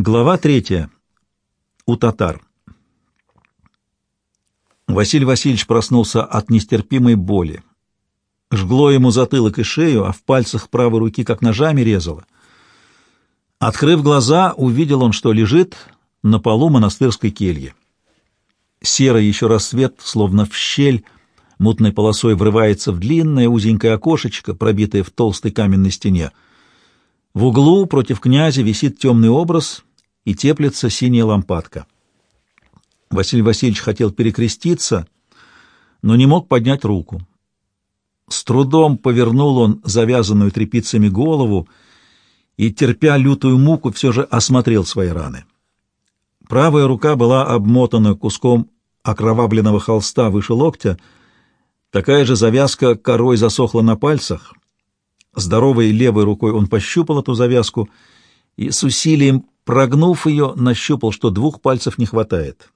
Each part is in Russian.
Глава третья. У татар. Василий Васильевич проснулся от нестерпимой боли. Жгло ему затылок и шею, а в пальцах правой руки как ножами резало. Открыв глаза, увидел он, что лежит на полу монастырской кельи. Серый еще рассвет, словно в щель, мутной полосой врывается в длинное узенькое окошечко, пробитое в толстой каменной стене. В углу против князя висит темный образ и теплится синяя лампадка. Василий Васильевич хотел перекреститься, но не мог поднять руку. С трудом повернул он завязанную тряпицами голову и, терпя лютую муку, все же осмотрел свои раны. Правая рука была обмотана куском окровавленного холста выше локтя, такая же завязка корой засохла на пальцах. Здоровой левой рукой он пощупал эту завязку и с усилием Прогнув ее, нащупал, что двух пальцев не хватает.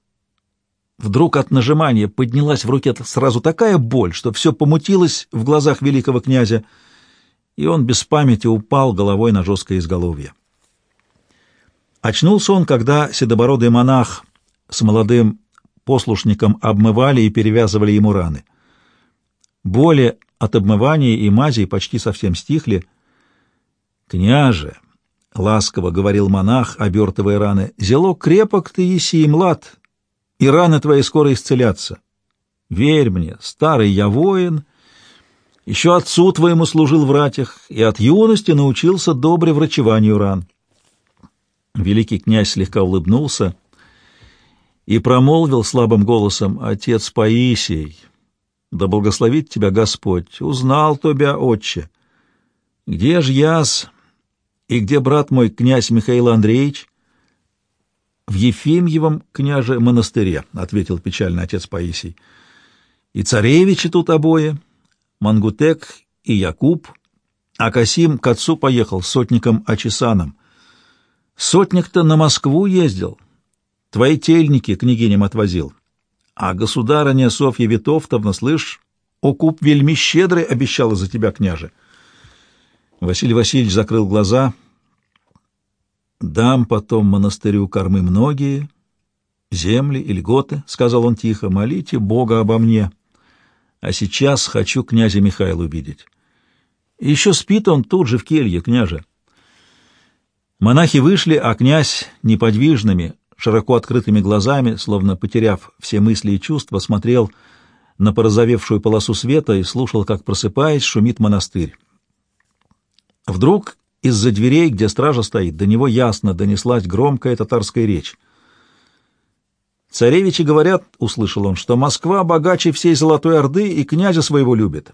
Вдруг от нажимания поднялась в руке сразу такая боль, что все помутилось в глазах великого князя, и он без памяти упал головой на жесткое изголовье. Очнулся он, когда седобородый монах с молодым послушником обмывали и перевязывали ему раны. Боли от обмывания и мазей почти совсем стихли. «Княже!» — ласково говорил монах, обертывая раны, — «зело крепок ты еси и млад, и раны твои скоро исцелятся. Верь мне, старый я воин, еще отцу твоему служил в ратях, и от юности научился добре врачеванию ран». Великий князь слегка улыбнулся и промолвил слабым голосом, «Отец Паисий, да благословит тебя Господь, узнал тебя, отче. Где ж яс?» И где брат мой, князь Михаил Андреевич? В Ефимьевом княже монастыре, — ответил печально отец Паисий. И царевичи тут обои, Мангутек и Якуб, а Касим к отцу поехал с сотником Ачисаном. Сотник-то на Москву ездил, твои тельники княгиням отвозил. А государыня Софья Витовтовна, слышь, окуп вельми щедрый обещала за тебя, княже. — Василий Васильевич закрыл глаза. «Дам потом монастырю кормы многие, земли и льготы», — сказал он тихо, — «молите Бога обо мне. А сейчас хочу князя Михаила увидеть. Еще спит он тут же в келье, княже». Монахи вышли, а князь неподвижными, широко открытыми глазами, словно потеряв все мысли и чувства, смотрел на порозовевшую полосу света и слушал, как, просыпаясь, шумит монастырь. Вдруг из-за дверей, где стража стоит, до него ясно донеслась громкая татарская речь. «Царевичи говорят, — услышал он, — что Москва богаче всей Золотой Орды и князя своего любит,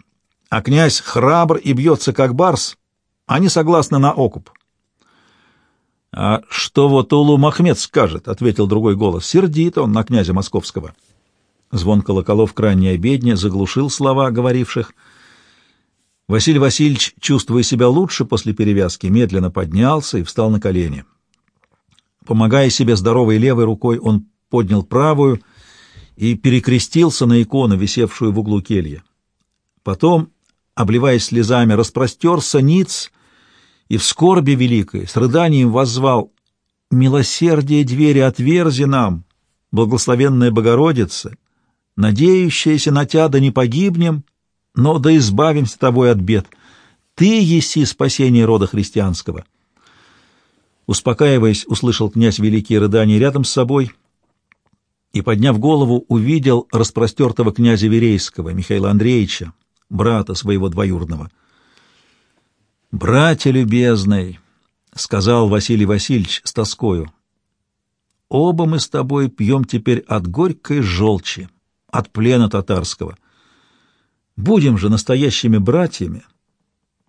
а князь храбр и бьется, как барс, они согласны на окуп». «А что вот Улу Махмед скажет?» — ответил другой голос. «Сердит он на князя московского». Звон колоколов крайней обедни заглушил слова говоривших — Василий Васильевич, чувствуя себя лучше после перевязки, медленно поднялся и встал на колени. Помогая себе здоровой левой рукой, он поднял правую и перекрестился на икону, висевшую в углу кельи. Потом, обливаясь слезами, распростерся ниц и в скорби великой с рыданием воззвал «Милосердие двери отверзи нам, благословенная Богородица, надеющаяся на Тя да не погибнем, но да избавимся тобой от бед. Ты еси спасение рода христианского. Успокаиваясь, услышал князь великие рыдания рядом с собой и, подняв голову, увидел распростертого князя Верейского, Михаила Андреевича, брата своего двоюродного. «Братья любезный», — сказал Василий Васильевич с тоскою, — «оба мы с тобой пьем теперь от горькой желчи, от плена татарского». Будем же настоящими братьями,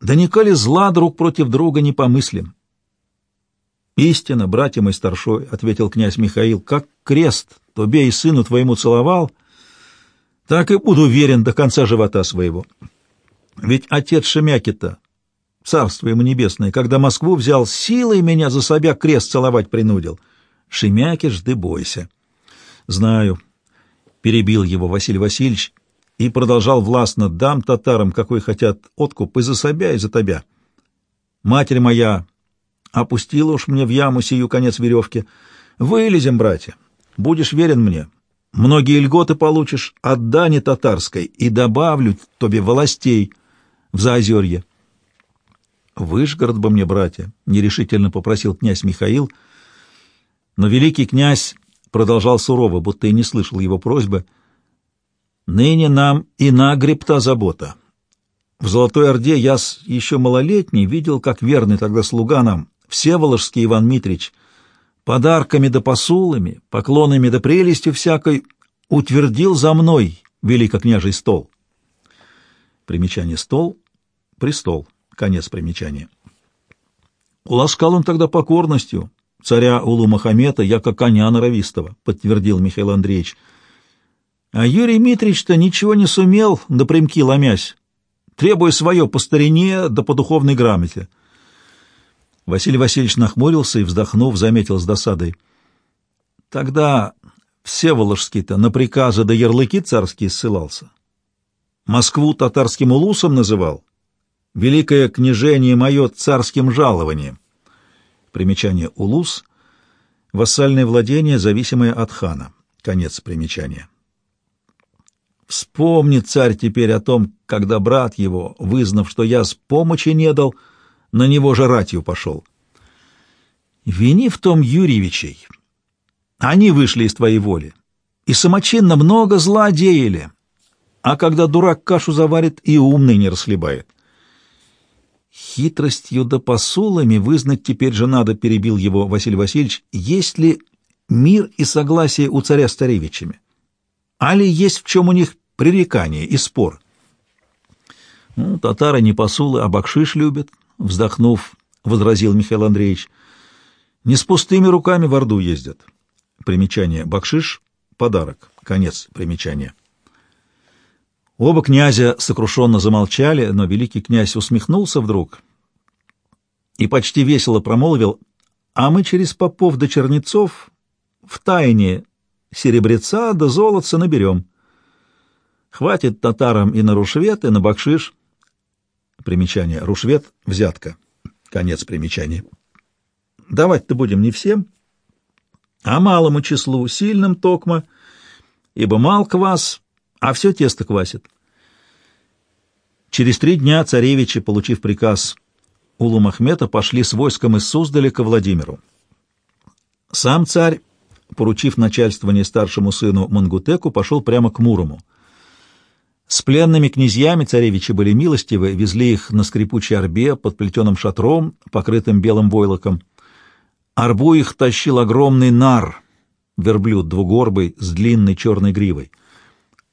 да николи зла друг против друга не помыслим. «Истина, братья мой старшой», — ответил князь Михаил, — «как крест тебе и сыну твоему целовал, так и буду верен до конца живота своего. Ведь отец Шемяки-то, царство ему небесное, когда Москву взял, силой меня за собя крест целовать принудил. Шемяки ж, ты бойся». «Знаю», — перебил его Василий Васильевич, и продолжал властно «дам татарам, какой хотят откуп, и за себя, и за тебя. Матерь моя опустила уж мне в яму сию конец веревки. Вылезем, братья, будешь верен мне. Многие льготы получишь от дани татарской и добавлю тебе властей в Заозерье. Выжгород бы мне, братья, — нерешительно попросил князь Михаил, но великий князь продолжал сурово, будто и не слышал его просьбы. «Ныне нам и на гребта забота. В Золотой Орде я еще малолетний видел, как верный тогда слуга нам, Всеволожский Иван Митрич, подарками да посулами, поклонами да прелестью всякой, утвердил за мной великокняжий стол». Примечание «стол» — «престол». Конец примечания. Уласкал он тогда покорностью, царя Улу Махамета, яко коня норовистого, подтвердил Михаил Андреевич. А Юрий Митрич-то ничего не сумел, напрямки ломясь, требуя свое по старине да по духовной грамоте. Василий Васильевич нахмурился и, вздохнув, заметил с досадой. Тогда Всеволожский-то на приказы да ярлыки царские ссылался. Москву татарским улусом называл, великое княжение мое царским жалованием. Примечание «Улус» — вассальное владение, зависимое от хана. Конец примечания. Вспомнит царь теперь о том, когда брат его, вызнав, что я с помощи не дал, на него же ратью пошел. Вини в том Юрьевичей. Они вышли из твоей воли и самочинно много зла деяли, а когда дурак кашу заварит, и умный не расхлебает. Хитростью да посулами вызнать теперь же надо, перебил его Василий Васильевич, есть ли мир и согласие у царя с царевичами? Али есть в чем у них пререкание и спор? Ну, татары не посулы, а бакшиш любят, вздохнув, возразил Михаил Андреевич. Не с пустыми руками в Орду ездят. Примечание. Бакшиш — подарок. Конец примечания. Оба князя сокрушенно замолчали, но великий князь усмехнулся вдруг и почти весело промолвил, «А мы через попов до чернецов в тайне серебреца да золотца наберем. Хватит татарам и на рушвет, и на бакшиш». Примечание. Рушвет — взятка. Конец примечания. Давать-то будем не всем, а малому числу, сильным токма, ибо мал квас а все тесто квасит. Через три дня царевичи, получив приказ Улу Махмета, пошли с войском из Суздаля ко Владимиру. Сам царь, поручив начальствование старшему сыну Мангутеку, пошел прямо к Мурому. С пленными князьями царевичи были милостивы, везли их на скрипучей арбе под плетеным шатром, покрытым белым войлоком. Арбу их тащил огромный нар, верблюд двугорбый с длинной черной гривой.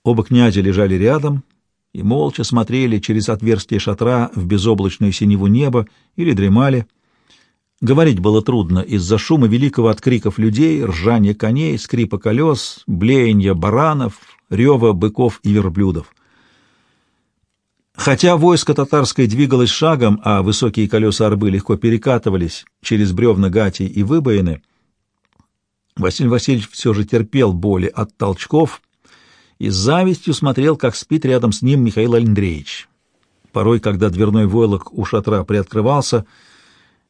Оба князя лежали рядом и молча смотрели через отверстие шатра в безоблачную синеву неба или дремали. Говорить было трудно из-за шума великого от криков людей, ржания коней, скрипа колес, блеяния баранов, рева быков и верблюдов. Хотя войско татарское двигалось шагом, а высокие колеса арбы легко перекатывались через бревна гати и выбоины, Василий Васильевич все же терпел боли от толчков и с завистью смотрел, как спит рядом с ним Михаил Андреевич. Порой, когда дверной войлок у шатра приоткрывался,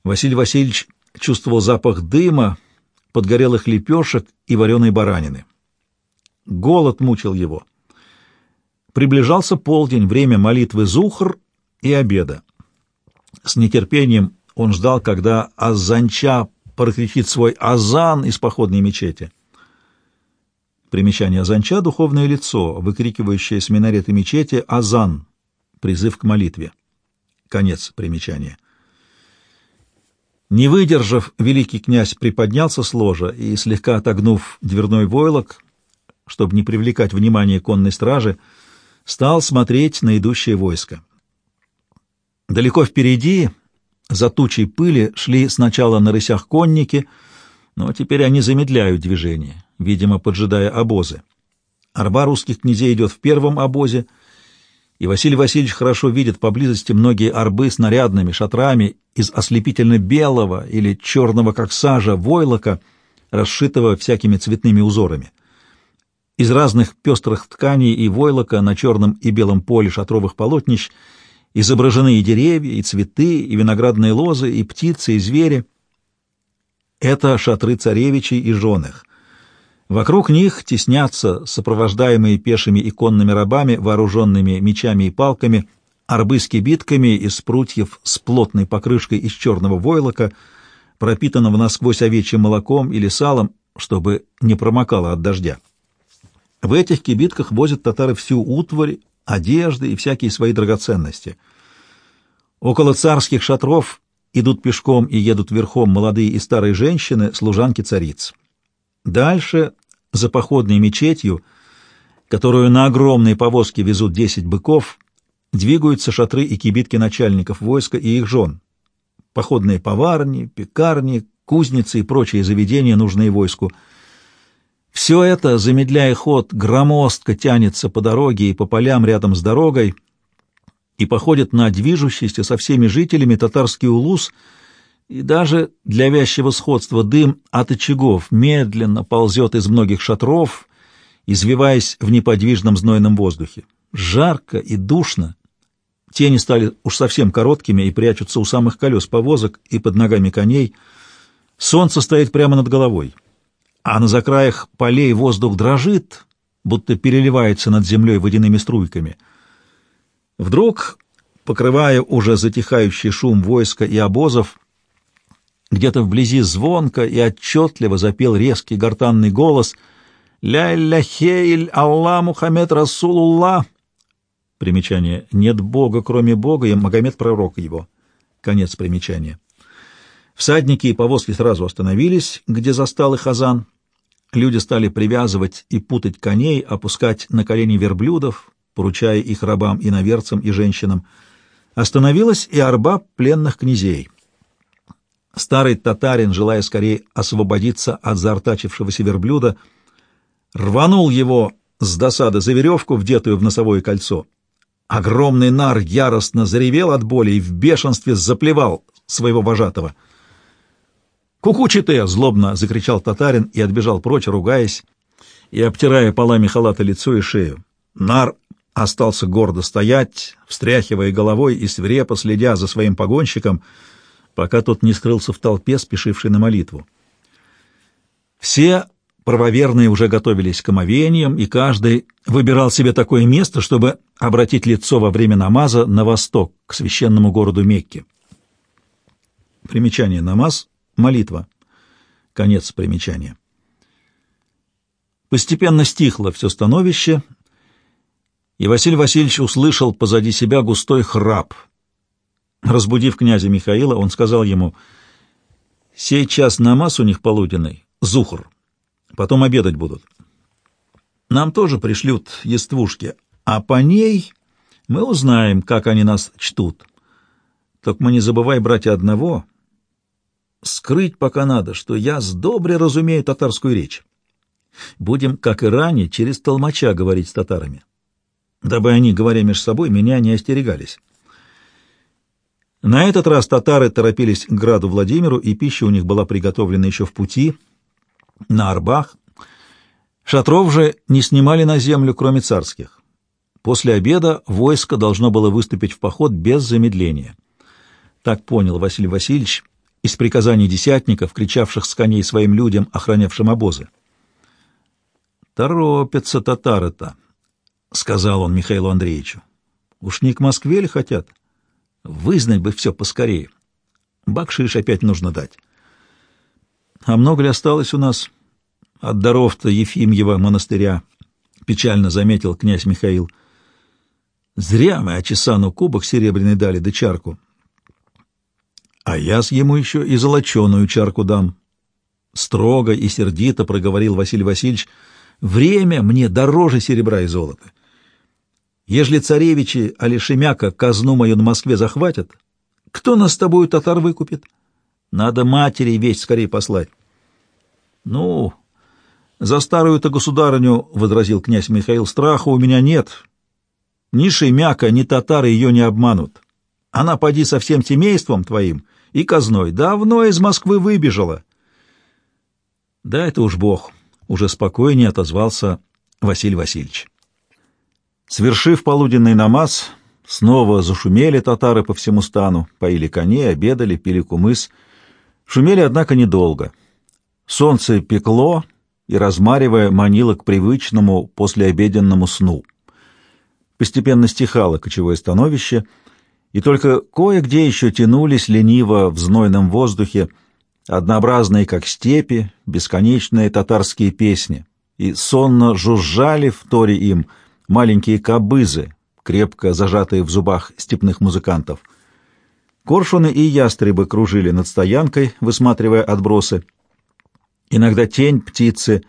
Василий Васильевич чувствовал запах дыма, подгорелых лепешек и вареной баранины. Голод мучил его. Приближался полдень, время молитвы Зухр и обеда. С нетерпением он ждал, когда Азанча прокричит свой азан из походной мечети. Примечание Азанча — духовное лицо, выкрикивающее с минарета мечети «Азан» — призыв к молитве. Конец примечания. Не выдержав, великий князь приподнялся с ложа и, слегка отогнув дверной войлок, чтобы не привлекать внимание конной стражи, стал смотреть на идущее войско. Далеко впереди, за тучей пыли, шли сначала на рысях конники, но теперь они замедляют движение видимо, поджидая обозы. Арба русских князей идет в первом обозе, и Василий Васильевич хорошо видит поблизости многие арбы с нарядными шатрами из ослепительно-белого или черного, как сажа, войлока, расшитого всякими цветными узорами. Из разных пестрых тканей и войлока на черном и белом поле шатровых полотнищ изображены и деревья, и цветы, и виноградные лозы, и птицы, и звери — Это шатры царевичей и женых. Вокруг них теснятся сопровождаемые пешими и конными рабами, вооруженными мечами и палками, арбы с кибитками из прутьев с плотной покрышкой из черного войлока, пропитанного насквозь овечьим молоком или салом, чтобы не промокало от дождя. В этих кибитках возят татары всю утварь, одежды и всякие свои драгоценности. Около царских шатров идут пешком и едут верхом молодые и старые женщины, служанки цариц. Дальше, за походной мечетью, которую на огромной повозке везут десять быков, двигаются шатры и кибитки начальников войска и их жен. Походные поварни, пекарни, кузницы и прочие заведения, нужные войску. Все это, замедляя ход, громоздко тянется по дороге и по полям рядом с дорогой и походит на движущийся со всеми жителями татарский улус, и даже для вязчего сходства дым от очагов медленно ползет из многих шатров, извиваясь в неподвижном знойном воздухе. Жарко и душно. Тени стали уж совсем короткими и прячутся у самых колес повозок и под ногами коней — Солнце стоит прямо над головой, а на закраях полей воздух дрожит, будто переливается над землей водяными струйками. Вдруг, покрывая уже затихающий шум войска и обозов, где-то вблизи звонко и отчетливо запел резкий гортанный голос «Ля-ля-хейль Аллах Мухаммед Расулуллах!» Примечание «Нет Бога, кроме Бога, и Магомед пророк его». Конец примечания. Всадники и повозки сразу остановились, где застал их Азан. Люди стали привязывать и путать коней, опускать на колени верблюдов, поручая их рабам и наверцам и женщинам. Остановилась и арба пленных князей. Старый татарин, желая скорее освободиться от заортачившегося верблюда, рванул его с досады за веревку, вдетую в носовое кольцо. Огромный нар яростно заревел от боли и в бешенстве заплевал своего вожатого — «Кукучите!» — злобно закричал татарин и отбежал прочь, ругаясь и обтирая полами халата лицо и шею. Нар остался гордо стоять, встряхивая головой и свирепо следя за своим погонщиком, пока тот не скрылся в толпе, спешившей на молитву. Все правоверные уже готовились к омовениям, и каждый выбирал себе такое место, чтобы обратить лицо во время намаза на восток, к священному городу Мекке. Примечание «намаз» Молитва. Конец примечания. Постепенно стихло все становище, и Василий Васильевич услышал позади себя густой храп. Разбудив князя Михаила, он сказал ему, «Сей час намаз у них полуденный, зухр, потом обедать будут. Нам тоже пришлют ествушки, а по ней мы узнаем, как они нас чтут. Только мы не забывай, братья, одного — скрыть пока надо, что я с добре разумею татарскую речь. Будем, как и ранее, через толмача говорить с татарами, дабы они, говоря между собой, меня не остерегались. На этот раз татары торопились к граду Владимиру, и пища у них была приготовлена еще в пути, на арбах. Шатров же не снимали на землю, кроме царских. После обеда войско должно было выступить в поход без замедления. Так понял Василий Васильевич — из приказаний десятников, кричавших с коней своим людям, охранявшим обозы. «Торопятся татары-то», — сказал он Михаилу Андреевичу. «Уж не к Москве ли хотят? Вызнать бы все поскорее. Бакшиш опять нужно дать». «А много ли осталось у нас от даров-то Ефимьева монастыря?» — печально заметил князь Михаил. «Зря мы Ачесану кубок серебряный дали да чарку. А я с ему еще и золоченую чарку дам. Строго и сердито проговорил Василий Васильевич. Время мне дороже серебра и золота. Ежели царевичи Алишемяка казну мою на Москве захватят, кто нас с тобою татар выкупит? Надо матери весть скорее послать. Ну, за старую-то государыню, — возразил князь Михаил, — страха у меня нет. Ни Шемяка, ни татары ее не обманут. Она поди со всем семейством твоим — и казной давно из Москвы выбежала. Да это уж бог, уже спокойнее отозвался Василий Васильевич. Свершив полуденный намаз, снова зашумели татары по всему стану, поили коней, обедали, пили кумыс. Шумели, однако, недолго. Солнце пекло и, размаривая, манило к привычному послеобеденному сну. Постепенно стихало кочевое становище, и только кое-где еще тянулись лениво в знойном воздухе однообразные, как степи, бесконечные татарские песни, и сонно жужжали в торе им маленькие кобызы, крепко зажатые в зубах степных музыкантов. Коршуны и ястребы кружили над стоянкой, высматривая отбросы. Иногда тень птицы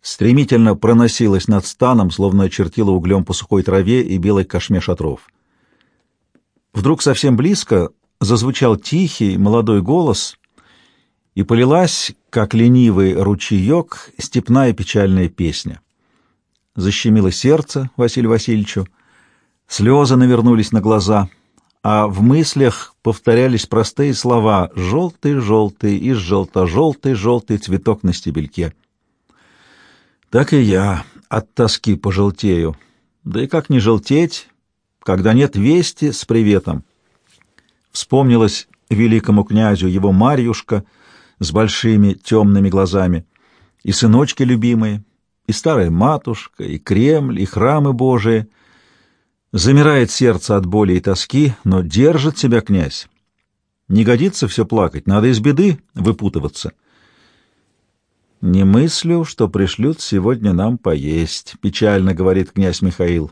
стремительно проносилась над станом, словно чертила углем по сухой траве и белой кошме шатров. Вдруг совсем близко зазвучал тихий молодой голос, и полилась, как ленивый ручеек, степная печальная песня. Защемило сердце Василию Васильевичу, слезы навернулись на глаза, а в мыслях повторялись простые слова «желтый-желтый» и «желто-желтый-желтый цветок на стебельке». Так и я от тоски пожелтею. Да и как не желтеть, когда нет вести с приветом? Вспомнилась великому князю его Марьюшка — с большими темными глазами, и сыночки любимые, и старая матушка, и Кремль, и храмы Божии. Замирает сердце от боли и тоски, но держит себя князь. Не годится все плакать, надо из беды выпутываться. «Не мыслю, что пришлют сегодня нам поесть», — печально говорит князь Михаил.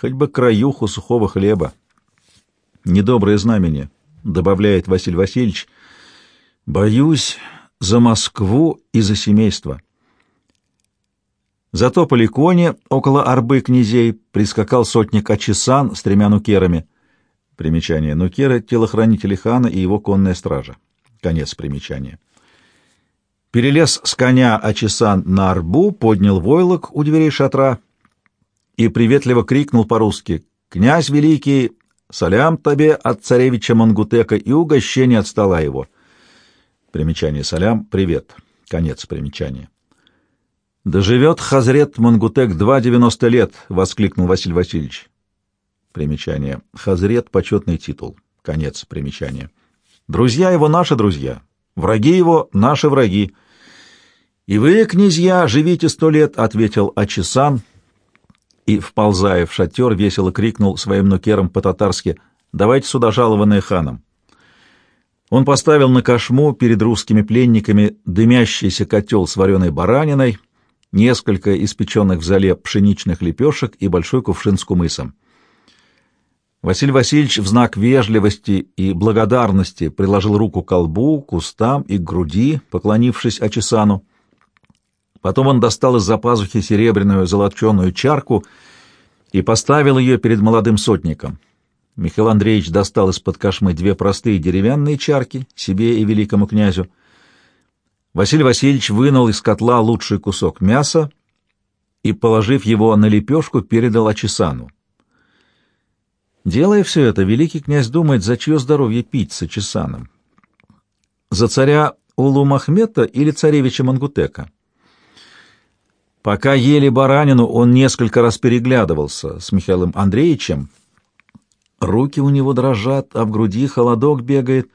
«Хоть бы краюху сухого хлеба». «Недоброе знамение», — добавляет Василий Васильевич, — Боюсь за Москву и за семейство. Зато по Ликоне, около арбы князей, прискакал сотник Ачисан с тремя нукерами. Примечание. Нукеры — телохранители хана и его конная стража. Конец примечания. Перелез с коня Ачисан на арбу, поднял войлок у дверей шатра и приветливо крикнул по-русски «Князь великий, салям тебе от царевича Мангутека и угощение от стола его». Примечание Салям. Привет. Конец примечания. «Да живет Хазрет Мангутек два девяносто лет!» — воскликнул Василий Васильевич. Примечание. Хазрет — почетный титул. Конец примечания. «Друзья его — наши друзья, враги его — наши враги. И вы, князья, живите сто лет!» — ответил Ачисан и, вползая в шатер, весело крикнул своим нукерам по-татарски «Давайте сюда жалованное ханом!» Он поставил на кошму перед русскими пленниками дымящийся котел с вареной бараниной, несколько испеченных в зале пшеничных лепешек и большой кувшин с кумысом. Василий Васильевич в знак вежливости и благодарности приложил руку к колбу, кустам и к груди, поклонившись Ачисану. Потом он достал из-за пазухи серебряную золоченую чарку и поставил ее перед молодым сотником — Михаил Андреевич достал из-под кошмы две простые деревянные чарки себе и великому князю. Василий Васильевич вынул из котла лучший кусок мяса и, положив его на лепешку, передал Ачисану. Делая все это, великий князь думает, за чье здоровье пить с Ачисаном. За царя Улу Махмета или царевича Мангутека? Пока ели баранину, он несколько раз переглядывался с Михаилом Андреевичем, Руки у него дрожат, а в груди холодок бегает.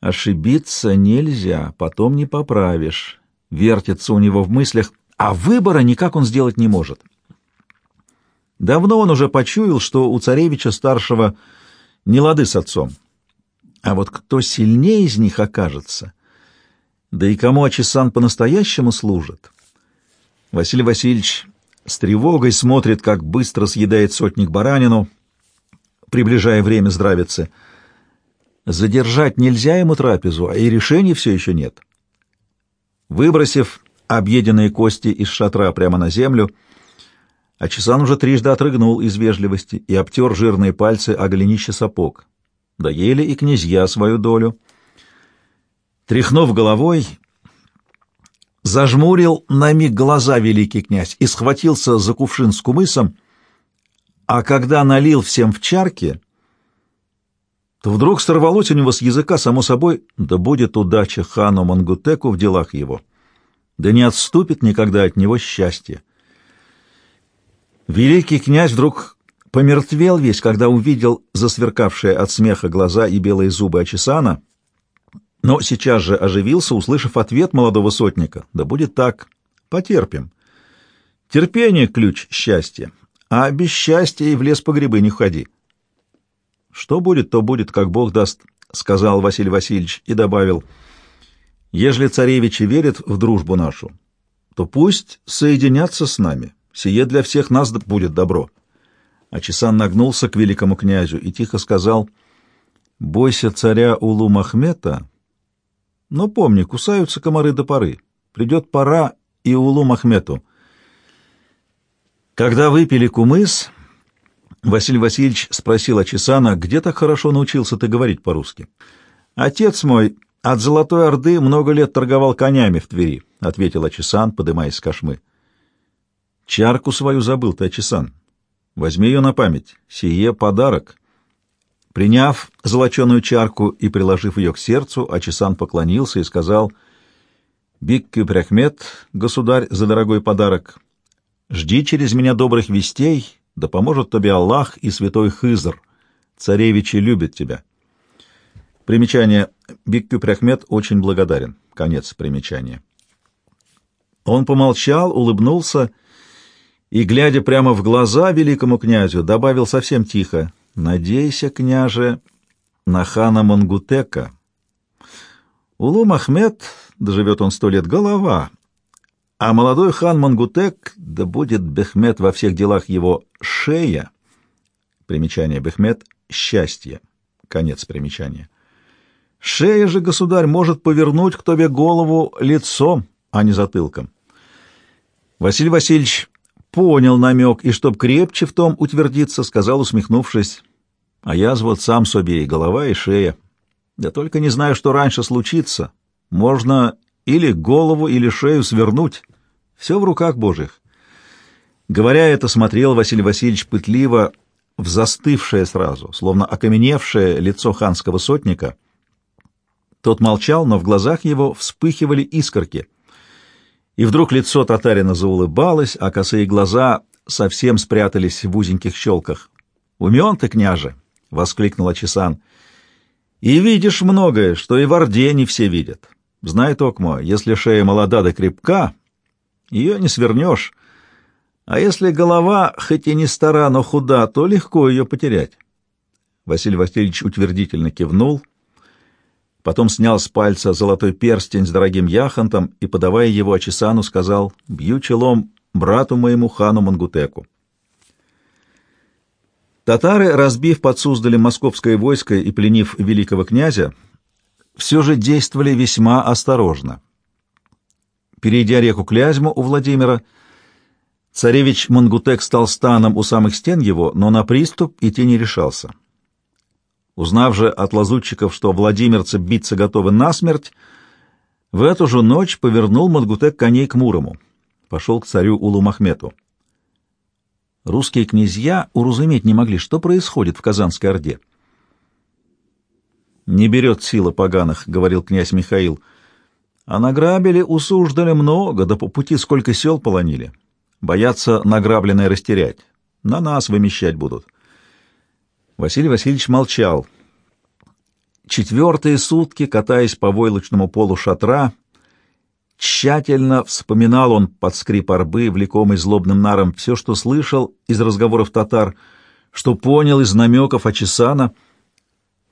Ошибиться нельзя, потом не поправишь. Вертится у него в мыслях, а выбора никак он сделать не может. Давно он уже почуял, что у царевича старшего не лады с отцом. А вот кто сильнее из них окажется, да и кому Ачисан по-настоящему служит? Василий Васильевич с тревогой смотрит, как быстро съедает сотник баранину, приближая время здравицы. Задержать нельзя ему трапезу, а и решений все еще нет. Выбросив объеденные кости из шатра прямо на землю, Ачисан уже трижды отрыгнул из вежливости и обтер жирные пальцы о голенище сапог. Доели и князья свою долю. Тряхнув головой, зажмурил на миг глаза великий князь и схватился за кувшин с кумысом, а когда налил всем в чарки, то вдруг сорвалось у него с языка, само собой, да будет удача хану Мангутеку в делах его, да не отступит никогда от него счастье. Великий князь вдруг помертвел весь, когда увидел засверкавшие от смеха глаза и белые зубы Ачисана, но сейчас же оживился, услышав ответ молодого сотника. «Да будет так. Потерпим. Терпение — ключ счастья, а без счастья и в лес по грибы не ходи». «Что будет, то будет, как Бог даст», — сказал Василий Васильевич и добавил. «Ежели царевичи верят в дружбу нашу, то пусть соединятся с нами. Сие для всех нас будет добро». А Чесан нагнулся к великому князю и тихо сказал, «Бойся царя Улу Махмета, но помни, кусаются комары до поры. Придет пора и Улу Махмету». Когда выпили кумыс, Василий Васильевич спросил Ачисана, где так хорошо научился ты говорить по-русски. «Отец мой от Золотой Орды много лет торговал конями в Твери», — ответил Ачисан, подымаясь с кошмы. «Чарку свою забыл ты, Ачисан. Возьми ее на память. Сие подарок». Приняв золоченую чарку и приложив ее к сердцу, Ачисан поклонился и сказал, «Биккю Пряхмет, государь, за дорогой подарок, жди через меня добрых вестей, да поможет тебе Аллах и святой Хызр. Царевичи любят тебя». Примечание. Биккю Пряхмет очень благодарен. Конец примечания. Он помолчал, улыбнулся и, глядя прямо в глаза великому князю, добавил совсем тихо, «Надейся, княже, на хана Мангутека. Улу Махмед, доживет он сто лет, голова, а молодой хан Мангутек, да будет Бехмет во всех делах его шея». Примечание Бехмет — счастье. Конец примечания. Шея же, государь, может повернуть к тебе голову лицом, а не затылком. Василий Васильевич понял намек, и, чтоб крепче в том утвердиться, сказал, усмехнувшись, «А я вот сам себе и голова, и шея. Я только не знаю, что раньше случится. Можно или голову, или шею свернуть. Все в руках Божьих». Говоря это, смотрел Василий Васильевич пытливо в застывшее сразу, словно окаменевшее лицо ханского сотника. Тот молчал, но в глазах его вспыхивали искорки — и вдруг лицо татарина заулыбалось, а косые глаза совсем спрятались в узеньких щелках. «Умен ты, княже!» — воскликнул Ачисан. «И видишь многое, что и в Орде не все видят. Знай, Токмо, если шея молода да крепка, ее не свернешь, а если голова, хоть и не стара, но худа, то легко ее потерять». Василий Васильевич утвердительно кивнул — Потом снял с пальца золотой перстень с дорогим яхонтом и, подавая его Ачисану, сказал «Бью челом брату моему хану Мангутеку». Татары, разбив под Суздалем московское войско и пленив великого князя, все же действовали весьма осторожно. Перейдя реку Клязьму у Владимира, царевич Мангутек стал станом у самых стен его, но на приступ идти не решался. Узнав же от лазутчиков, что владимирцы биться готовы насмерть, в эту же ночь повернул Мадгутек коней к Мурому. Пошел к царю Улу-Махмету. Русские князья уразуметь не могли, что происходит в Казанской Орде. «Не берет сила поганых», — говорил князь Михаил. «А награбили, усуждали много, да по пути сколько сел полонили. Боятся награбленное растерять. На нас вымещать будут». Василий Васильевич молчал. Четвертые сутки, катаясь по войлочному полу шатра, тщательно вспоминал он под скрип арбы, влекомый злобным наром, все, что слышал из разговоров татар, что понял из намеков Ачисана.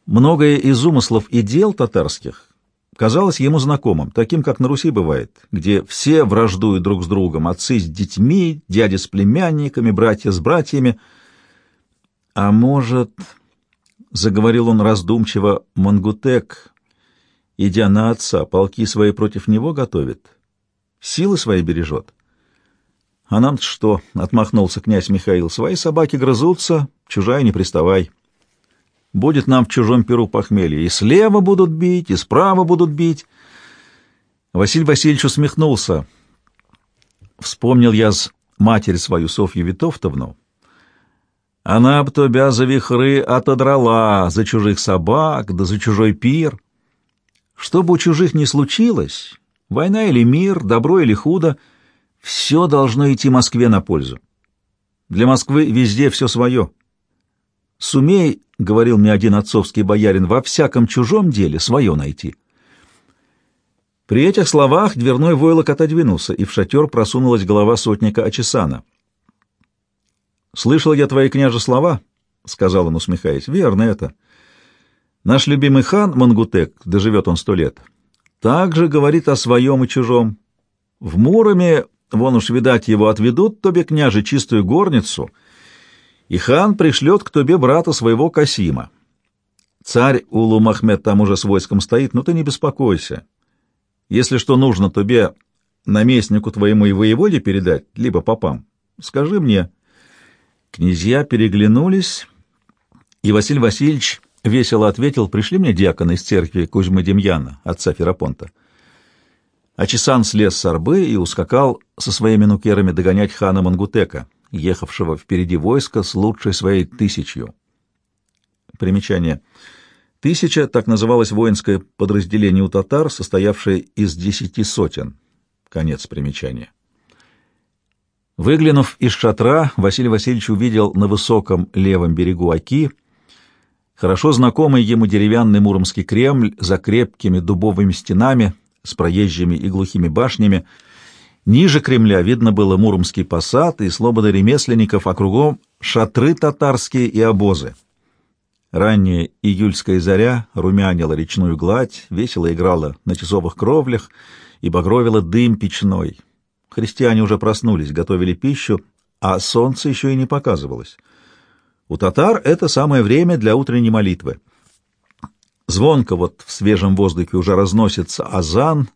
Многое из умыслов и дел татарских казалось ему знакомым, таким, как на Руси бывает, где все враждуют друг с другом, отцы с детьми, дяди с племянниками, братья с братьями — «А может...» — заговорил он раздумчиво, — «Мангутек, идя на отца, полки свои против него готовит, силы свои бережет». «А нам-то что?» — отмахнулся князь Михаил. «Свои собаки грызутся, чужая не приставай. Будет нам в чужом перу похмелье. И слева будут бить, и справа будут бить». Василий Васильевич усмехнулся. Вспомнил я с матерь свою Софью Витовтовну, она б тебя за вихры отодрала, за чужих собак, да за чужой пир. Что бы у чужих ни случилось, война или мир, добро или худо, все должно идти Москве на пользу. Для Москвы везде все свое. Сумей, — говорил мне один отцовский боярин, — во всяком чужом деле свое найти. При этих словах дверной войлок отодвинулся, и в шатер просунулась голова сотника Ачесана. «Слышал я твои, княже, слова?» — сказал он, усмехаясь. «Верно это. Наш любимый хан Мангутек, доживет он сто лет, также говорит о своем и чужом. В Муроме, вон уж, видать, его отведут тебе, княже, чистую горницу, и хан пришлет к тебе брата своего Касима. Царь Улу Махмед там уже с войском стоит, но ты не беспокойся. Если что нужно тебе наместнику твоему и воеводе передать, либо попам, скажи мне». Князья переглянулись, и Василий Васильевич весело ответил, «Пришли мне диакон из церкви Кузьмы Демьяна, отца Ферапонта». Ачисан слез с арбы и ускакал со своими нукерами догонять хана Мангутека, ехавшего впереди войска с лучшей своей тысячью. Примечание — Тысяча — так называлось воинское подразделение у татар, состоявшее из десяти сотен. Конец примечания. Выглянув из шатра, Василий Васильевич увидел на высоком левом берегу Оки хорошо знакомый ему деревянный Муромский Кремль за крепкими дубовыми стенами с проезжими и глухими башнями. Ниже Кремля видно было Муромский посад и слобода ремесленников, а кругом шатры татарские и обозы. Ранняя июльская заря румянила речную гладь, весело играла на часовых кровлях и багровила дым печной. Христиане уже проснулись, готовили пищу, а солнце еще и не показывалось. У татар это самое время для утренней молитвы. Звонко вот в свежем воздухе уже разносится азан,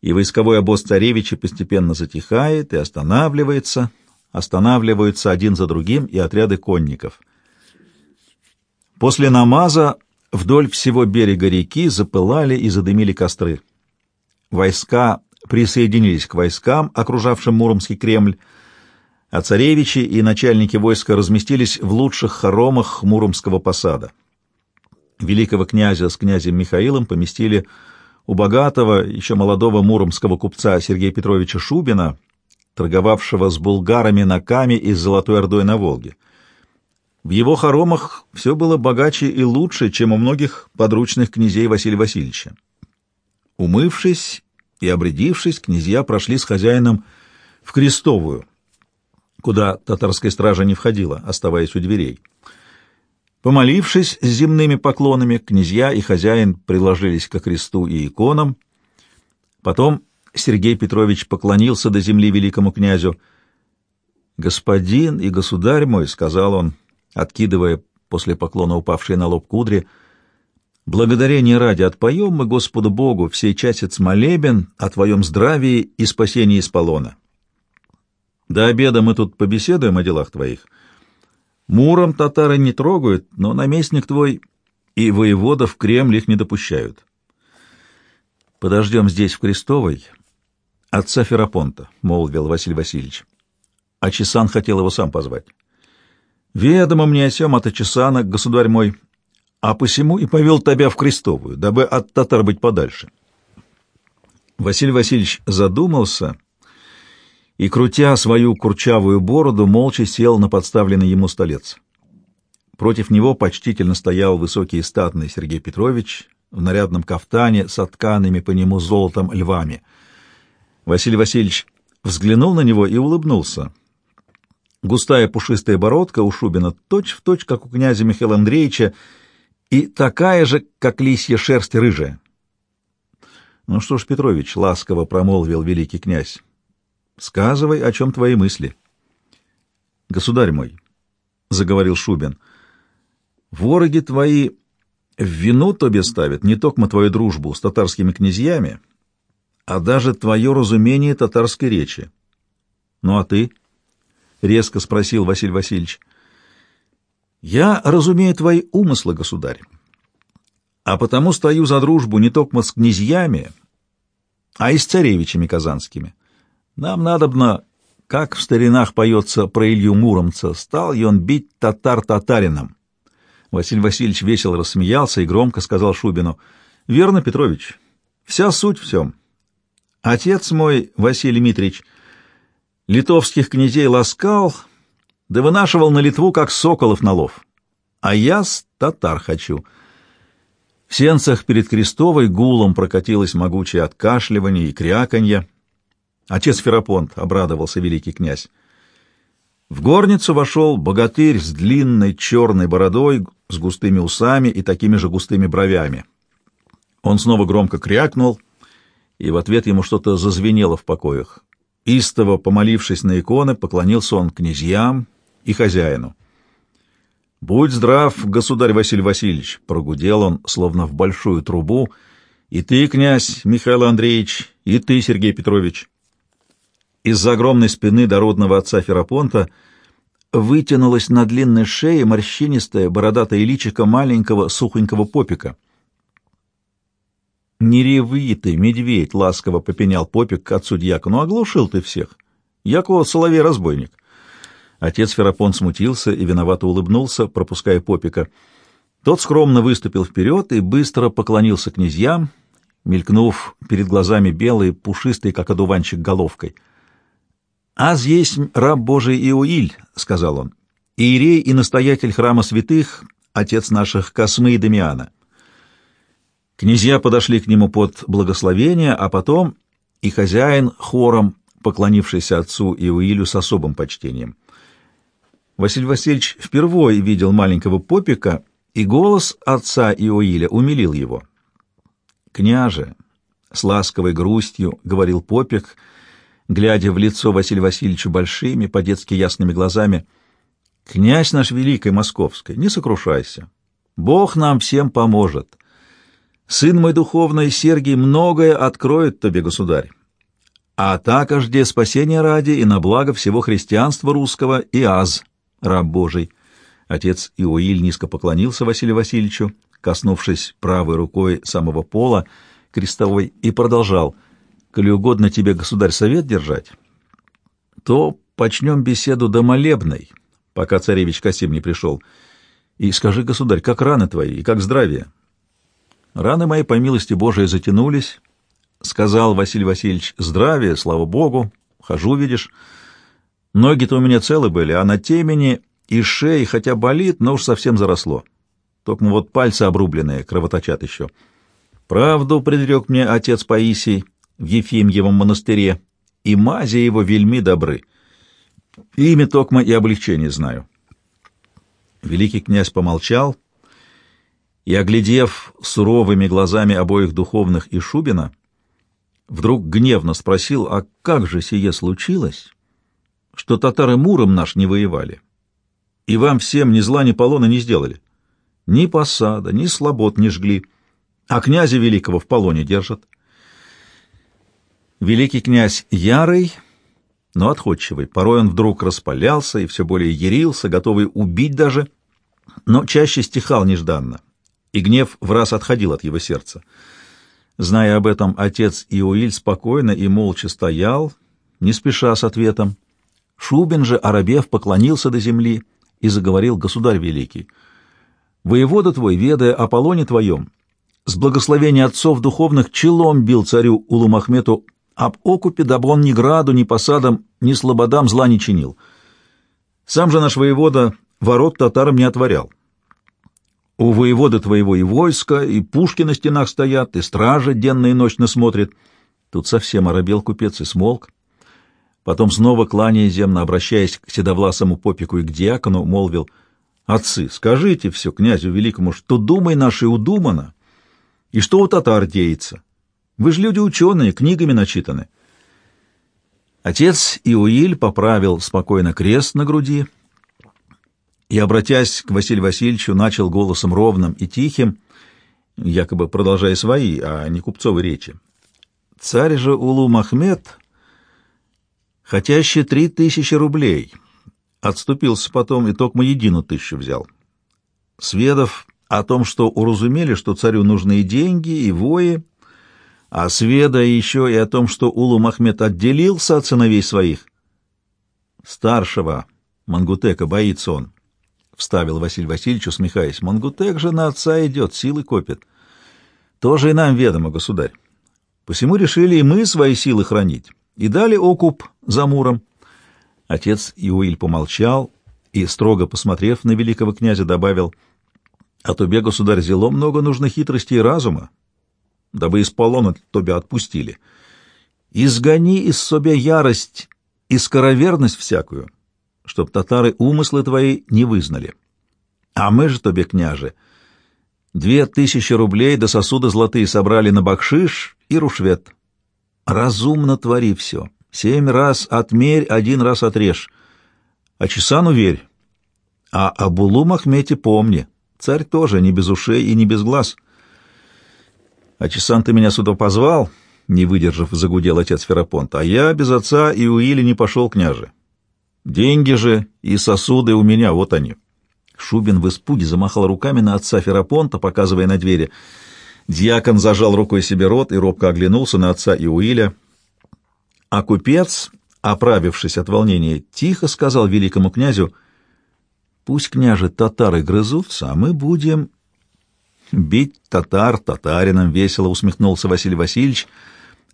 и войсковой обоз царевича постепенно затихает и останавливается, останавливаются один за другим и отряды конников — После намаза вдоль всего берега реки запылали и задымили костры. Войска присоединились к войскам, окружавшим Муромский Кремль, а царевичи и начальники войска разместились в лучших хоромах Муромского посада. Великого князя с князем Михаилом поместили у богатого, еще молодого муромского купца Сергея Петровича Шубина, торговавшего с булгарами на Каме и с Золотой Ордой на Волге. В его хоромах все было богаче и лучше, чем у многих подручных князей Василия Васильевича. Умывшись и обрядившись, князья прошли с хозяином в Крестовую, куда татарская стража не входила, оставаясь у дверей. Помолившись с земными поклонами, князья и хозяин приложились ко кресту и иконам. Потом Сергей Петрович поклонился до земли великому князю. «Господин и государь мой», — сказал он, откидывая после поклона упавшие на лоб кудри. «Благодарение ради отпоем мы Господу Богу всей часец молебен о Твоем здравии и спасении из полона. До обеда мы тут побеседуем о делах Твоих. Муром татары не трогают, но наместник Твой и воевода в Кремль их не допущают. Подождем здесь, в Крестовой, отца Ферапонта», — молвил Василий Васильевич. А Чесан хотел его сам позвать. Ведомо мне о сем от Ачесана, государь мой, а посему и повел тебя в крестовую, дабы от татар быть подальше. Василий Васильевич задумался и, крутя свою курчавую бороду, молча сел на подставленный ему столец. Против него почтительно стоял высокий и статный Сергей Петрович в нарядном кафтане с отканными по нему золотом львами. Василий Васильевич взглянул на него и улыбнулся. Густая пушистая бородка у Шубина точь-в-точь, точь, как у князя Михаила Андреевича, и такая же, как лисья шерсть рыжая. — Ну что ж, Петрович, — ласково промолвил великий князь, — сказывай, о чем твои мысли. — Государь мой, — заговорил Шубин, — вороги твои в вину тебе ставят не только твою дружбу с татарскими князьями, а даже твое разумение татарской речи. Ну а ты? —— резко спросил Василий Васильевич. «Я разумею твои умыслы, государь, а потому стою за дружбу не только с князьями, а и с царевичами казанскими. Нам надобно, как в старинах поется про Илью Муромца, стал и он бить татар татарином». Василий Васильевич весело рассмеялся и громко сказал Шубину, «Верно, Петрович, вся суть в всем. Отец мой, Василий Митрич, — литовских князей ласкал, да вынашивал на Литву, как соколов на лов. А я с татар хочу. В сенцах перед Крестовой гулом прокатилось могучее откашливание и кряканье. Отец Ферапонт, — обрадовался великий князь. В горницу вошел богатырь с длинной черной бородой, с густыми усами и такими же густыми бровями. Он снова громко крякнул, и в ответ ему что-то зазвенело в покоях. Истово помолившись на иконы, поклонился он князьям и хозяину. «Будь здрав, государь Василий Васильевич!» — прогудел он, словно в большую трубу. «И ты, князь Михаил Андреевич, и ты, Сергей Петрович!» Из-за огромной спины дородного отца Ферапонта вытянулась на длинной шее морщинистая бородатая личико маленького сухонького попика. «Не реви ты, медведь!» — ласково попенял попик к отцу дьякону. «Оглушил ты всех! Яко соловей-разбойник!» Отец Ферапон смутился и виновато улыбнулся, пропуская попика. Тот скромно выступил вперед и быстро поклонился князьям, мелькнув перед глазами белой, пушистой, как одуванчик, головкой. «Аз есть раб Божий Иоиль», — сказал он, — «иерей и настоятель храма святых, отец наших Космы и Дамиана». Князья подошли к нему под благословение, а потом и хозяин хором, поклонившийся отцу Иоилю с особым почтением. Василий Васильевич впервые видел маленького попика, и голос отца Иоиля умилил его. «Княже!» — с ласковой грустью говорил попик, глядя в лицо Василия Васильевича большими, по-детски ясными глазами. «Князь наш великий московский, не сокрушайся. Бог нам всем поможет. Сын мой духовный, Сергий, многое откроет тебе, государь. А так жди спасения ради и на благо всего христианства русского и аз» раб Божий. Отец Иоиль низко поклонился Василию Васильевичу, коснувшись правой рукой самого пола крестовой, и продолжал. «Коли угодно тебе, государь, совет держать, то почнем беседу до молебной, пока царевич Касим не пришел. И скажи, государь, как раны твои и как здравие?» «Раны мои, по милости Божией, затянулись», — сказал Василий Васильевич. «Здравие, слава Богу, хожу, видишь». Ноги-то у меня целы были, а на темени и шее хотя болит, но уж совсем заросло. Только вот пальцы обрубленные, кровоточат еще. Правду предрек мне отец Паисий в Ефимьевом монастыре, и мази его вельми добры. Имя Токма и облегчение знаю. Великий князь помолчал и, оглядев суровыми глазами обоих духовных и Шубина, вдруг гневно спросил, а как же сие случилось, что татары Муром наш не воевали. И вам всем ни зла, ни полона не сделали. Ни посада, ни слобод не жгли, а князя великого в полоне держат. Великий князь ярый, но отходчивый. Порой он вдруг распалялся и все более ярился, готовый убить даже, но чаще стихал нежданно, и гнев в раз отходил от его сердца. Зная об этом, отец Иоиль спокойно и молча стоял, не спеша с ответом, Шубин же, оробев, поклонился до земли и заговорил «Государь великий, воевода твой, ведая о полоне твоем, с благословения отцов духовных челом бил царю Улу-Махмету об окупе, дабы он ни граду, ни посадам, ни слободам зла не чинил. Сам же наш воевода ворот татарам не отворял. У воевода твоего и войска, и пушки на стенах стоят, и стража денно и ночно смотрит. Тут совсем оробел купец и смолк. Потом снова, кланяя земно, обращаясь к седовласому попику и к диакону, молвил, «Отцы, скажите все князю великому, что думай нашей удумано, и что у татар деется. Вы же люди ученые, книгами начитаны». Отец Иуиль поправил спокойно крест на груди и, обратясь к Василию Васильевичу, начал голосом ровным и тихим, якобы продолжая свои, а не купцовой речи. «Царь же Улу Махмед...» хотящий три тысячи рублей. Отступился потом и только едину тысячу взял. Сведов о том, что уразумели, что царю нужны и деньги, и вои, а сведа еще и о том, что Улу Махмед отделился от сыновей своих. Старшего Мангутека боится он, — вставил Василий Васильевич, усмехаясь. Мангутек же на отца идет, силы копит. Тоже и нам ведомо, государь. Посему решили и мы свои силы хранить и дали окуп за Муром. Отец Иуиль помолчал и, строго посмотрев на великого князя, добавил, А тебе, государь, зело много нужно хитрости и разума, дабы из полона тебя отпустили. Изгони из себя ярость и скороверность всякую, чтоб татары умыслы твои не вызнали. А мы же тебе, княже, две тысячи рублей до сосуда золотые собрали на бакшиш и рушвет. Разумно твори все. Семь раз отмерь, один раз отрежь. А Чесану верь. А об Улу Махмете помни. Царь тоже не без ушей и не без глаз. А Чесан ты меня сюда позвал, не выдержав, загудел отец Ферапонт, а я без отца и Уили не пошел, княже. Деньги же и сосуды у меня, вот они. Шубин в испуге замахал руками на отца Ферапонта, показывая на двери. Дьякон зажал рукой себе рот и робко оглянулся на отца Иуиля. А купец, оправившись от волнения, тихо сказал великому князю, «Пусть, княже, татары грызутся, а мы будем...» «Бить татар татарином», — весело усмехнулся Василий Васильевич,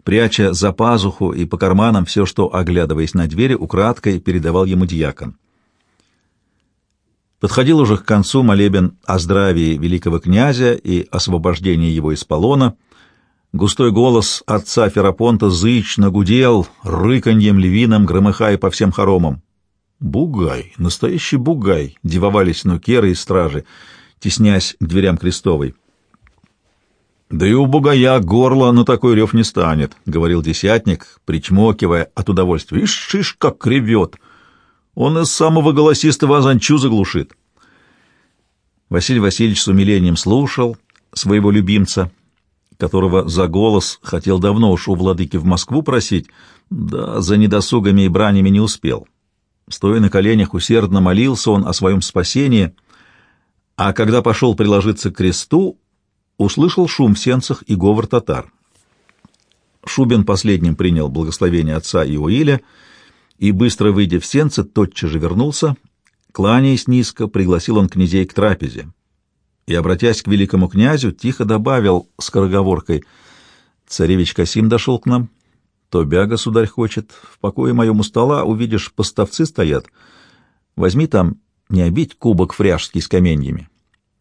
пряча за пазуху и по карманам все, что, оглядываясь на двери, украдкой передавал ему дьякон. Подходил уже к концу молебен о здравии великого князя и освобождении его из полона. Густой голос отца Ферапонта зычно гудел, рыканьем львином громыхая по всем хоромам. Бугай, настоящий бугай, дивовались нукеры и стражи, теснясь к дверям крестовой. «Да и у бугая горло на такой рев не станет», — говорил десятник, причмокивая от удовольствия. «Ишь, ишь, как кривет!» Он из самого голосистого азанчу заглушит. Василий Васильевич с умилением слушал своего любимца, которого за голос хотел давно уж у владыки в Москву просить, да за недосугами и бранями не успел. Стоя на коленях, усердно молился он о своем спасении, а когда пошел приложиться к кресту, услышал шум в сенцах и говор татар. Шубин последним принял благословение отца Иоиля — и, быстро выйдя в сенце, тотчас же вернулся. Кланяясь низко, пригласил он князей к трапезе. И, обратясь к великому князю, тихо добавил скороговоркой, «Царевич Касим дошел к нам. Тобя, государь, хочет. В покое моем у стола, увидишь, поставцы стоят. Возьми там, не обить кубок фряжский с каменьями.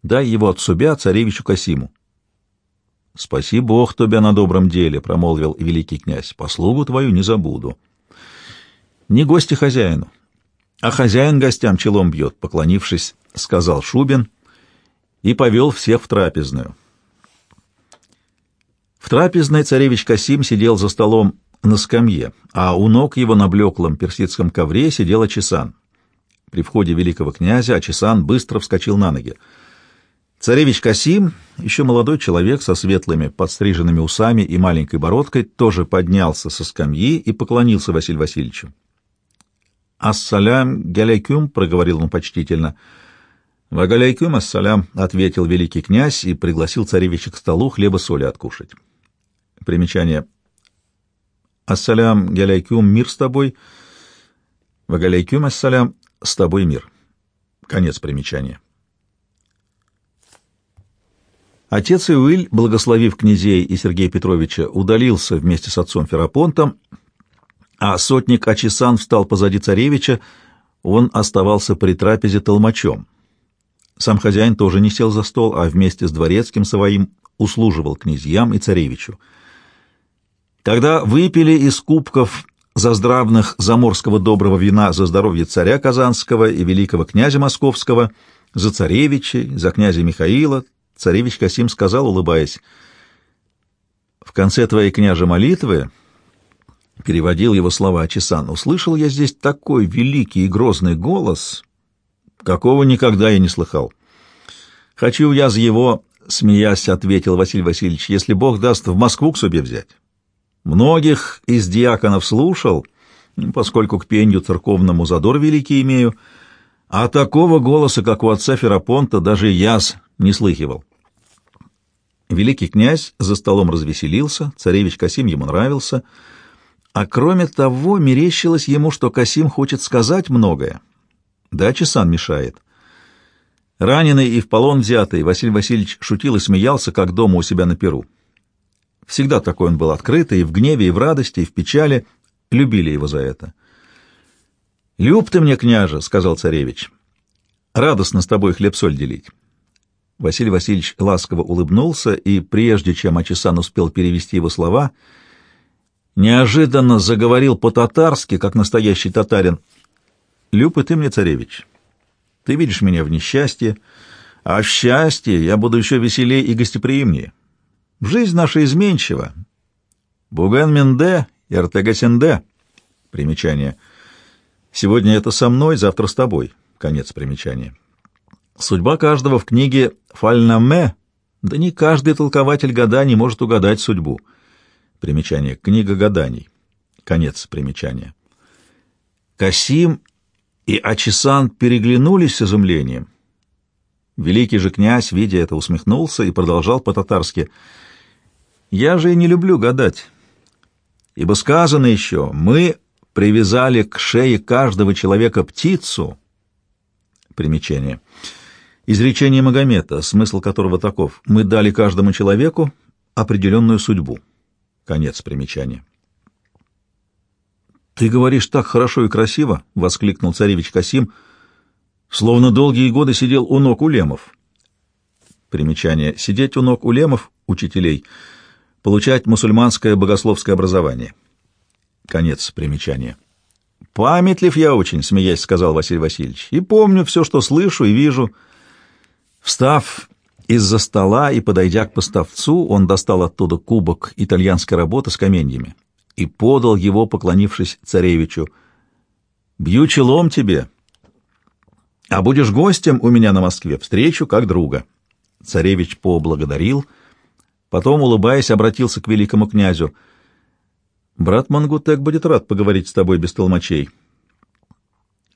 Дай его от себя царевичу Касиму». «Спаси Бог тебя на добром деле», — промолвил великий князь. «Послугу твою не забуду». Не гости хозяину, а хозяин гостям челом бьет, поклонившись, сказал Шубин и повел всех в трапезную. В трапезной царевич Касим сидел за столом на скамье, а у ног его на блеклом персидском ковре сидел Ачисан. При входе великого князя Ачисан быстро вскочил на ноги. Царевич Касим, еще молодой человек со светлыми подстриженными усами и маленькой бородкой, тоже поднялся со скамьи и поклонился Василию Васильевичу. «Ассалям галейкюм», — проговорил он почтительно. «Вагалейкюм ассалям», — ответил великий князь и пригласил царевича к столу хлеба-соли откушать. Примечание. «Ассалям галейкюм, мир с тобой». «Вагалейкюм ассалям, с тобой мир». Конец примечания. Отец Иуиль, благословив князей и Сергея Петровича, удалился вместе с отцом Ферапонтом, а сотник Ачисан встал позади царевича, он оставался при трапезе толмачом. Сам хозяин тоже не сел за стол, а вместе с дворецким своим услуживал князьям и царевичу. Когда выпили из кубков заздравных заморского доброго вина за здоровье царя Казанского и великого князя Московского, за царевичей, за князя Михаила, царевич Касим сказал, улыбаясь, «В конце твоей княже молитвы переводил его слова Чесан. «Услышал я здесь такой великий и грозный голос, какого никогда я не слыхал. Хочу я за его, смеясь, ответил Василий Васильевич, если Бог даст в Москву к себе взять. Многих из диаконов слушал, поскольку к пению церковному задор великий имею, а такого голоса, как у отца Ферапонта, даже яс не слыхивал. Великий князь за столом развеселился, царевич Касим ему нравился — а кроме того, мерещилось ему, что Касим хочет сказать многое. Да, Чесан мешает. Раненый и в полон взятый, Василий Васильевич шутил и смеялся, как дома у себя на Перу. Всегда такой он был открытый, и в гневе, и в радости, и в печали. Любили его за это. «Люб ты мне, княже», — сказал царевич. «Радостно с тобой хлеб-соль делить. Василий Васильевич ласково улыбнулся, и прежде чем Ачисан успел перевести его слова, неожиданно заговорил по-татарски, как настоящий татарин. «Люб, и ты мне, царевич, ты видишь меня в несчастье, а в счастье я буду еще веселее и гостеприимнее. Жизнь наша изменчива. Буген Менде и Артегасенде. Примечание. Сегодня это со мной, завтра с тобой. Конец примечания. Судьба каждого в книге «Фальнаме», да не каждый толкователь гаданий может угадать судьбу. Примечание. Книга гаданий. Конец примечания. Касим и Ачисан переглянулись с изумлением. Великий же князь, видя это, усмехнулся и продолжал по-татарски. «Я же и не люблю гадать, ибо сказано еще, мы привязали к шее каждого человека птицу». Примечание. Изречение Магомета, смысл которого таков. Мы дали каждому человеку определенную судьбу. Конец примечания. «Ты говоришь так хорошо и красиво!» — воскликнул царевич Касим, словно долгие годы сидел у ног улемов. Примечание. Сидеть у ног улемов, учителей, получать мусульманское богословское образование. Конец примечания. «Памятлив я очень», — смеясь сказал Василий Васильевич, — «и помню все, что слышу и вижу». Встав из-за стола и подойдя к поставцу, он достал оттуда кубок итальянской работы с каменьями и подал его, поклонившись царевичу. «Бью челом тебе, а будешь гостем у меня на Москве, встречу как друга». Царевич поблагодарил, потом, улыбаясь, обратился к великому князю. «Брат Мангутек будет рад поговорить с тобой без толмачей.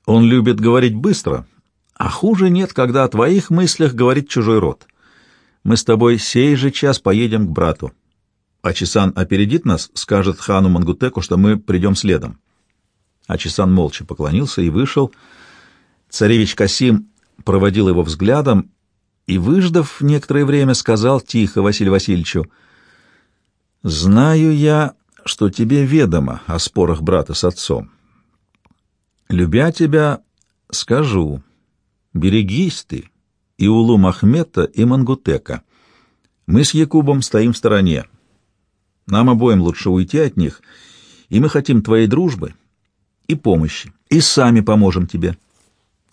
Он любит говорить быстро, а хуже нет, когда о твоих мыслях говорит чужой род. Мы с тобой сей же час поедем к брату. Ачисан опередит нас, скажет хану Мангутеку, что мы придем следом. Ачисан молча поклонился и вышел. Царевич Касим проводил его взглядом и, выждав некоторое время, сказал тихо Василию Васильевичу, «Знаю я, что тебе ведомо о спорах брата с отцом. Любя тебя, скажу, Берегись ты, и Улу Махмета, и Мангутека. Мы с Якубом стоим в стороне. Нам обоим лучше уйти от них, и мы хотим твоей дружбы и помощи, и сами поможем тебе».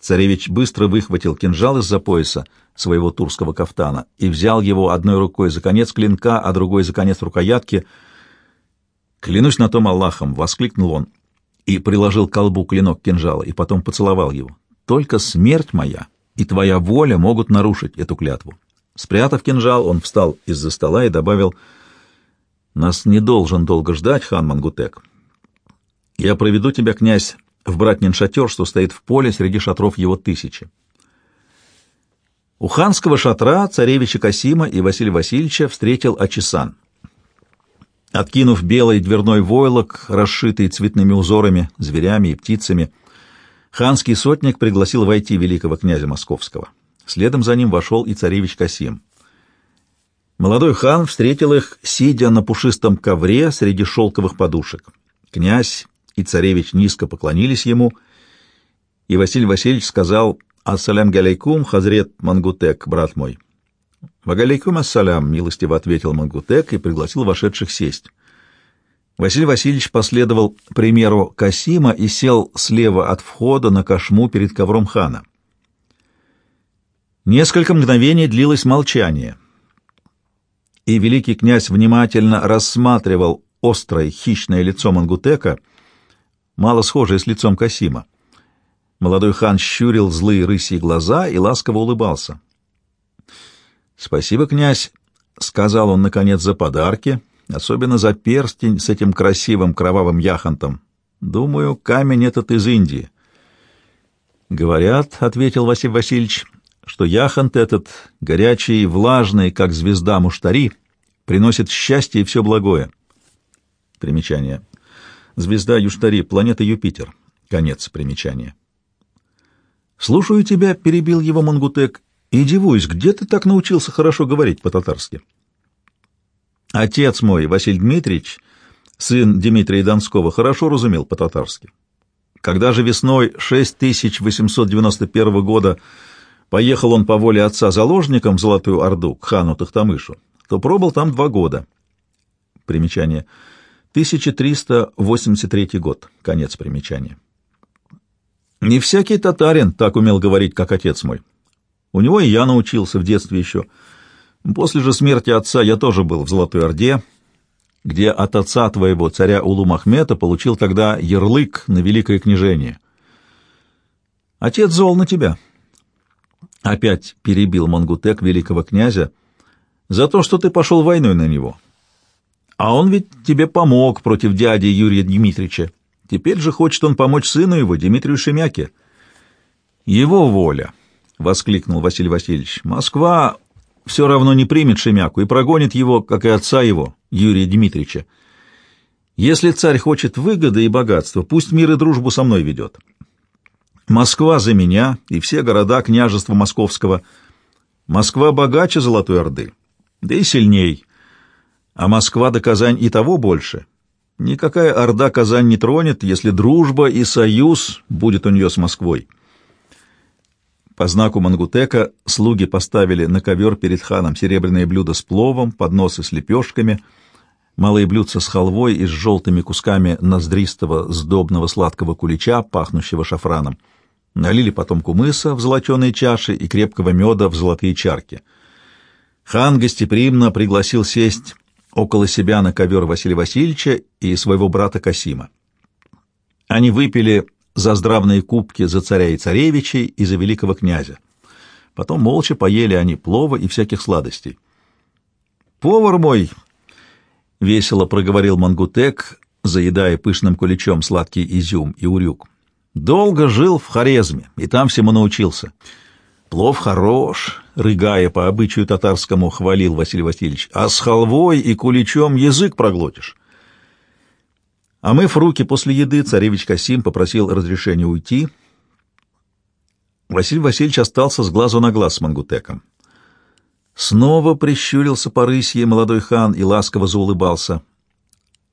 Царевич быстро выхватил кинжал из-за пояса своего турского кафтана и взял его одной рукой за конец клинка, а другой за конец рукоятки. «Клянусь на том Аллахом!» — воскликнул он и приложил к колбу клинок кинжала, и потом поцеловал его. Только смерть моя и твоя воля могут нарушить эту клятву. Спрятав кинжал, он встал из-за стола и добавил, «Нас не должен долго ждать, хан Мангутек. Я проведу тебя, князь, в братнин шатер, что стоит в поле среди шатров его тысячи». У ханского шатра царевича Касима и Василия Васильевича встретил Ачисан. Откинув белый дверной войлок, расшитый цветными узорами, зверями и птицами, ханский сотник пригласил войти великого князя Московского. Следом за ним вошел и царевич Касим. Молодой хан встретил их, сидя на пушистом ковре среди шелковых подушек. Князь и царевич низко поклонились ему, и Василий Васильевич сказал «Ассалям галейкум, хазрет Мангутек, брат мой». «Вагалейкум ассалям», — милостиво ответил Мангутек и пригласил вошедших сесть. Василий Васильевич последовал примеру Касима и сел слева от входа на кошму перед ковром хана. Несколько мгновений длилось молчание, и великий князь внимательно рассматривал острое хищное лицо Мангутека, мало схожее с лицом Касима. Молодой хан щурил злые рысьи глаза и ласково улыбался. «Спасибо, князь», — сказал он, наконец, — «за подарки» особенно за перстень с этим красивым кровавым яхонтом. Думаю, камень этот из Индии. Говорят, — ответил Василий Васильевич, — что яхонт этот, горячий и влажный, как звезда Муштари, приносит счастье и все благое. Примечание. Звезда Юштари, планета Юпитер. Конец примечания. «Слушаю тебя», — перебил его Мангутек, — «и дивуюсь, где ты так научился хорошо говорить по-татарски?» Отец мой, Василий Дмитриевич, сын Дмитрия Донского, хорошо разумел по-татарски. Когда же весной 6891 года Поехал он по воле отца заложником в Золотую Орду, к хану Тахтамышу, то пробыл там два года. Примечание. 1383 год. Конец примечания. Не всякий татарин так умел говорить, как отец мой. У него и я научился в детстве еще. После же смерти отца я тоже был в Золотой Орде, где от отца твоего, царя Улу-Махмета, получил тогда ярлык на великое княжение. Отец зол на тебя. Опять перебил Мангутек великого князя за то, что ты пошел войной на него. А он ведь тебе помог против дяди Юрия Дмитрича. Теперь же хочет он помочь сыну его, Дмитрию Шемяке. Его воля, — воскликнул Василий Васильевич. Москва все равно не примет Шемяку и прогонит его, как и отца его, Юрия Дмитрича. Если царь хочет выгоды и богатства, пусть мир и дружбу со мной ведет. Москва за меня и все города княжества московского. Москва богаче Золотой Орды, да и сильней. А Москва да Казань и того больше. Никакая Орда Казань не тронет, если дружба и союз будет у нее с Москвой. По знаку Мангутека слуги поставили на ковер перед ханом серебряное блюдо с пловом, подносы с лепешками, малые блюдца с халвой и с желтыми кусками ноздристого сдобного сладкого кулича, пахнущего шафраном. Налили потом кумыса в золоченые чаши и крепкого меда в золотые чарки. Хан гостеприимно пригласил сесть около себя на ковер Василия Васильевича и своего брата Касима. Они выпили за здравные кубки за царя и царевичей и за великого князя. Потом молча поели они плова и всяких сладостей. «Повар мой!» — весело проговорил Мангутек, заедая пышным куличом сладкий изюм и урюк. «Долго жил в Хорезме, и там всему научился. Плов хорош, рыгая по обычаю татарскому, хвалил Василий Васильевич, а с халвой и куличом язык проглотишь. А мы в руки после еды царевич Касим попросил разрешения уйти. Василий Васильевич остался с глазу на глаз с Мангутеком. Снова прищурился по рысье молодой хан и ласково заулыбался.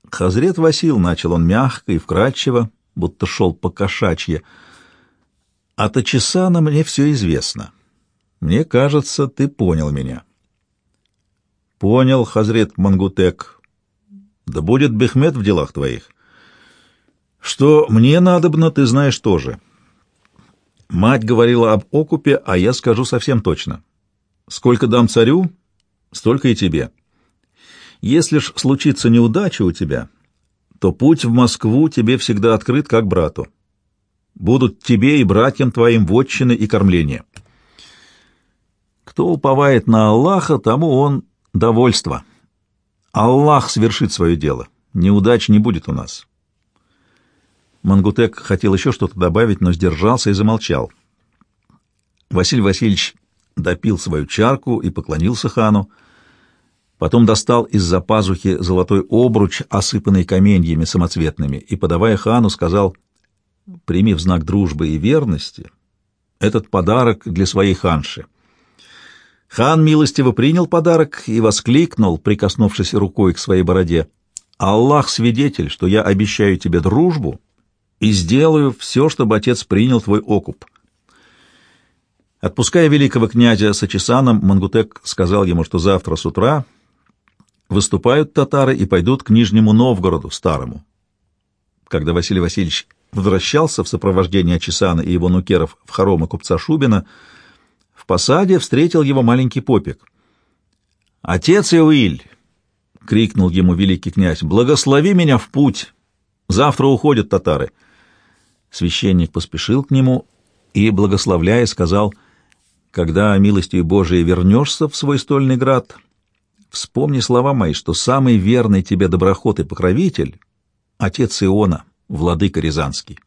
Хазрет Васил начал он мягко и вкрадчиво, будто шел по кошачье, — от Ачисана мне все известно. Мне кажется, ты понял меня. Понял, Хазрет Мангутек. Да будет Бехмет в делах твоих. Что мне надобно, ты знаешь тоже. Мать говорила об окупе, а я скажу совсем точно. Сколько дам царю, столько и тебе. Если ж случится неудача у тебя, то путь в Москву тебе всегда открыт как брату будут тебе и братьям твоим вотчины и кормление. Кто уповает на Аллаха, тому он довольство. Аллах свершит свое дело. Неудач не будет у нас. Мангутек хотел еще что-то добавить, но сдержался и замолчал. Василий Васильевич допил свою чарку и поклонился хану. Потом достал из-за пазухи золотой обруч, осыпанный каменьями самоцветными, и, подавая хану, сказал — прими в знак дружбы и верности этот подарок для своей ханши. Хан милостиво принял подарок и воскликнул, прикоснувшись рукой к своей бороде, «Аллах свидетель, что я обещаю тебе дружбу и сделаю все, чтобы отец принял твой окуп». Отпуская великого князя с Ачисаном, Мангутек сказал ему, что завтра с утра выступают татары и пойдут к Нижнему Новгороду, старому. Когда Василий Васильевич возвращался в сопровождении Ачисана и его нукеров в хоромы купца Шубина, в посаде встретил его маленький попик. «Отец Иуиль!» — крикнул ему великий князь. «Благослови меня в путь! Завтра уходят татары!» Священник поспешил к нему и, благословляя, сказал, «Когда милостью Божией вернешься в свой стольный град, вспомни слова мои, что самый верный тебе доброход и покровитель — отец Иона, владыка Рязанский.